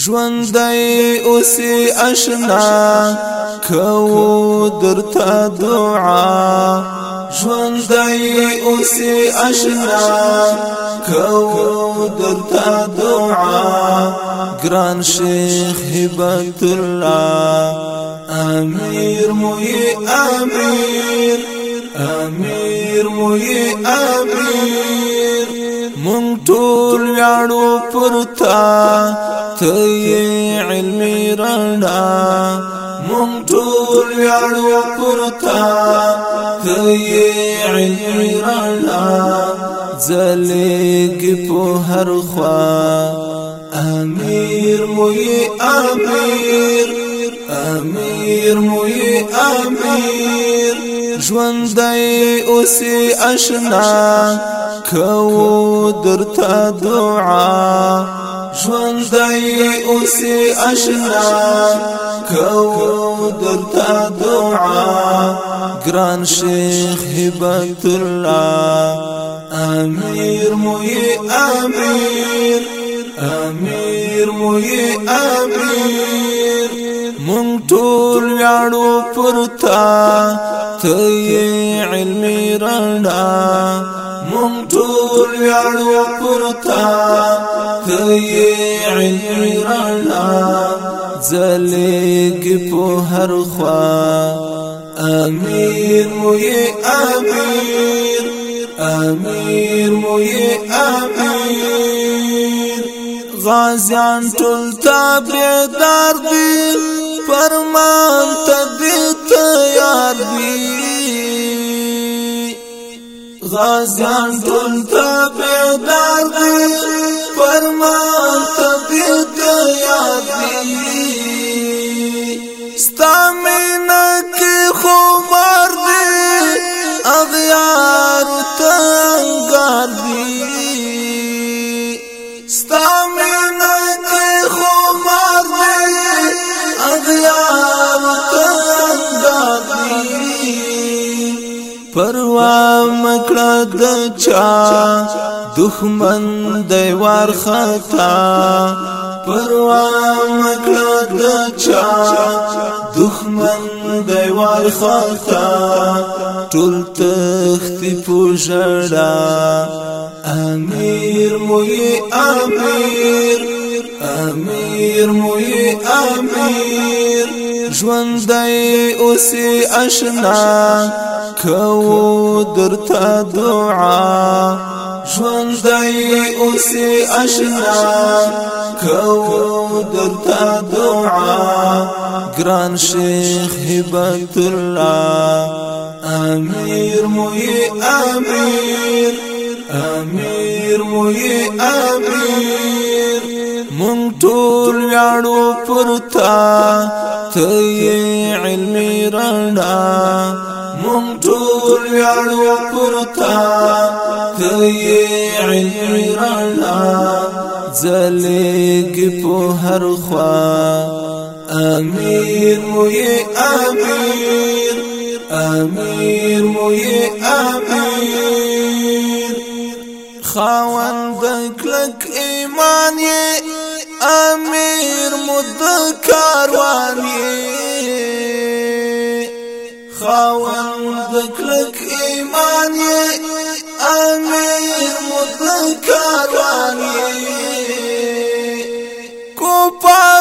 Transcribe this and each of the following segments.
ژوندۍ اوسې آشنا کو درته دعا. ژوندۍ اوسې آشنا کو درته دعا. ګران شیخ هبت الله امیر موي امیر امیر موي امیر. ټول ویاړو پرتا ته علمي رڼا مونږ ټول ویاړو پرتا ته علمي رڼا زلګ په هر خوا امیر موي امیر امیر موي امیر ژوندۍ اوسې اشنا کو درته دعا. ژوندۍ اوسې اشنا کو درته دعا. ګران شیخ هبت الله امیر موي امیر. امیر موي امیر. مونږ ټول ویاړو پرتا ته علمي رڼا. مونږ ټول ویاړو پرتا ته علمي رڼا زلګ په هر خوا. امیر موي امیر امیر موي امیر غازیان ټول دي فرمان ته تیار دي غازیان ټول تابعدار دي فرمان ته تیار دي ستامینه کې خبر مکړه د چا؟ دښمن دی ور خطا پروا مکړه د چا؟ دښمن دی ور خطا ټول تخت پوجړه امیر موي امیر. امیر موي امیر. ژوندۍ اوسې اشنا کو درته دعا ژوندۍ اوسې اشنا کو درته دعا ګران شیخ هبت الله امیر موي امیر امیر موي امیر. مونږ ټول ویاړو پرتا ته علمي رڼا. مونږ ټول ویاړو پرتا علمي رڼا زلګ په هر خوا. امیر موي امیر امیر موي امیر خاوند کلک امیر مد کاروان یې. خاوند کلک ایمان یې امیر مطلق کاروان یې کوپا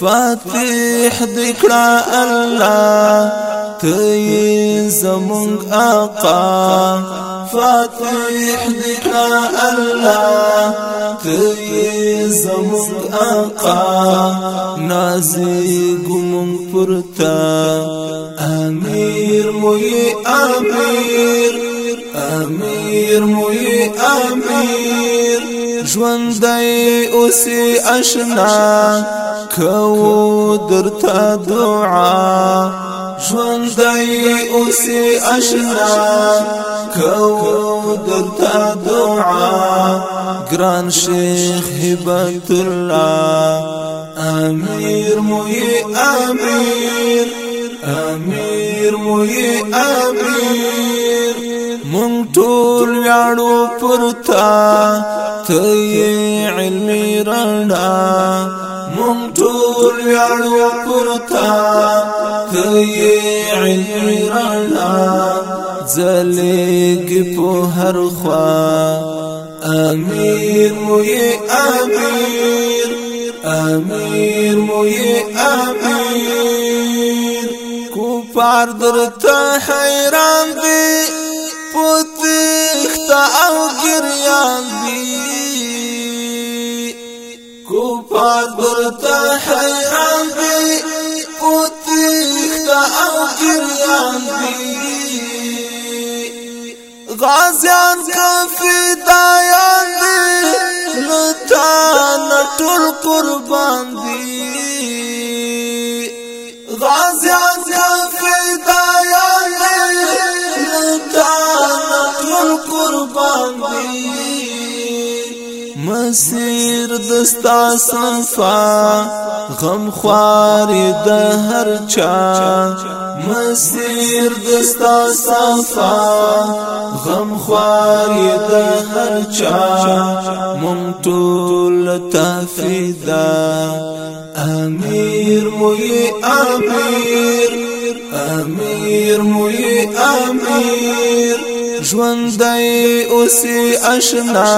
فاتح دکړه الله. ته زمونږ آقا. فاتح دکړه الله. ته زمونږ آقا. نازي ګمون پرتا امیر موي امیر امیر موي امیر ژوندۍ اوسې آشنا کو درته دعا. ژوندۍ اوسې آشنا کو درته دعا. ګران شیخ هبت الله امیر موي امیر امیر موي امیر. مونږ ټول ویاړو پرتا ته علمي رڼا مونږ ټول ویاړو پرتا ته علمي رڼا زلګ په هر خوا امیر موی امیر امیر موی امیر کو پار درته حیران فریاد بی کفار برتا حیران بی قطیختا او کریان بی غازیان کفی دایان بی لطانا ټول قربان بی غازیان کفی دایان بی قربان دی مسیر دستا صفا غم خوار د هر چا. مسیر دستا صفا غم خواری د هر چا. ممتول تفیدا امیر موی امیر امیر موی امیر. ژوندۍ اوسې آشنا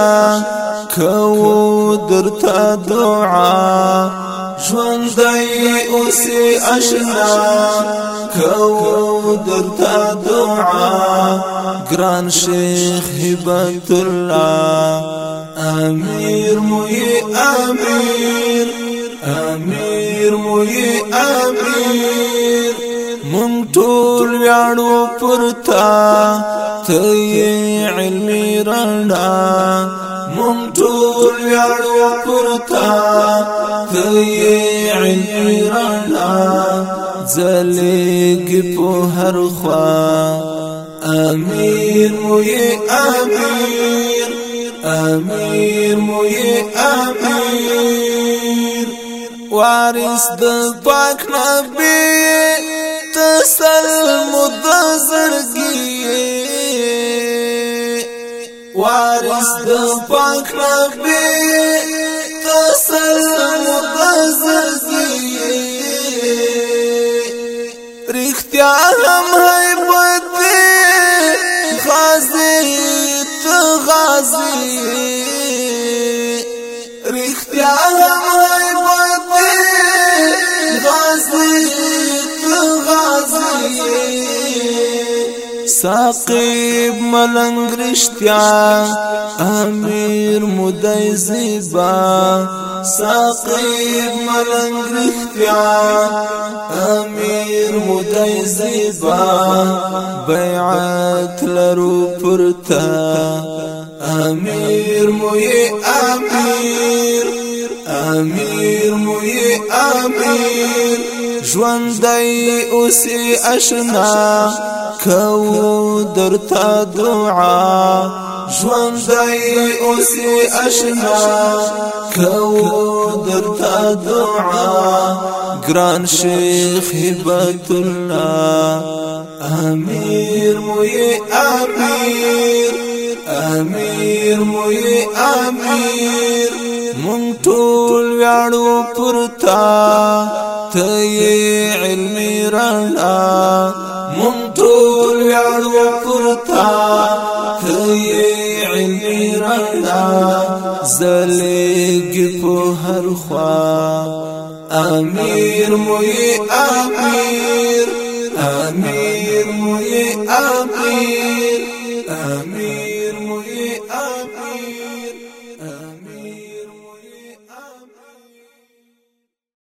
کو درته دعا. ژوندۍ اوسې آشنا کو درتا دعا. ګران شیخ هبت الله امیر موي امیر امیر موي امیر. ټول ویاړو پرتا ته علمي رڼا مونږ ټول ویاړو پرتا ته علمي رڼا زلګ په هر خوا۔ امیر موي امیر امیر موي امیر۔ وارث د پاک نبی۔ وصل مدازرگی وارث د پاک ربی ساقب ملنګ رښتیا امیر مدای زیبا. ساقب ملنګ رښتیا امیر مدای زیبا. بیعت لرو پرتا امیر موی امیر امیر موی امیر. ژوندۍ اوسې اشنا کو درتا دعا. ژوندۍ اوسې اشنا کو درتا دعا. ګران شیخ هبت الله امیر موي امیر امیر موي امیر مونږ ټول ویاړو پرتا ته علمي رڼا مونږ ټول ویاړو پرتا ته علمي رڼا زلګ په هر خوا. امیر امیر موي امیر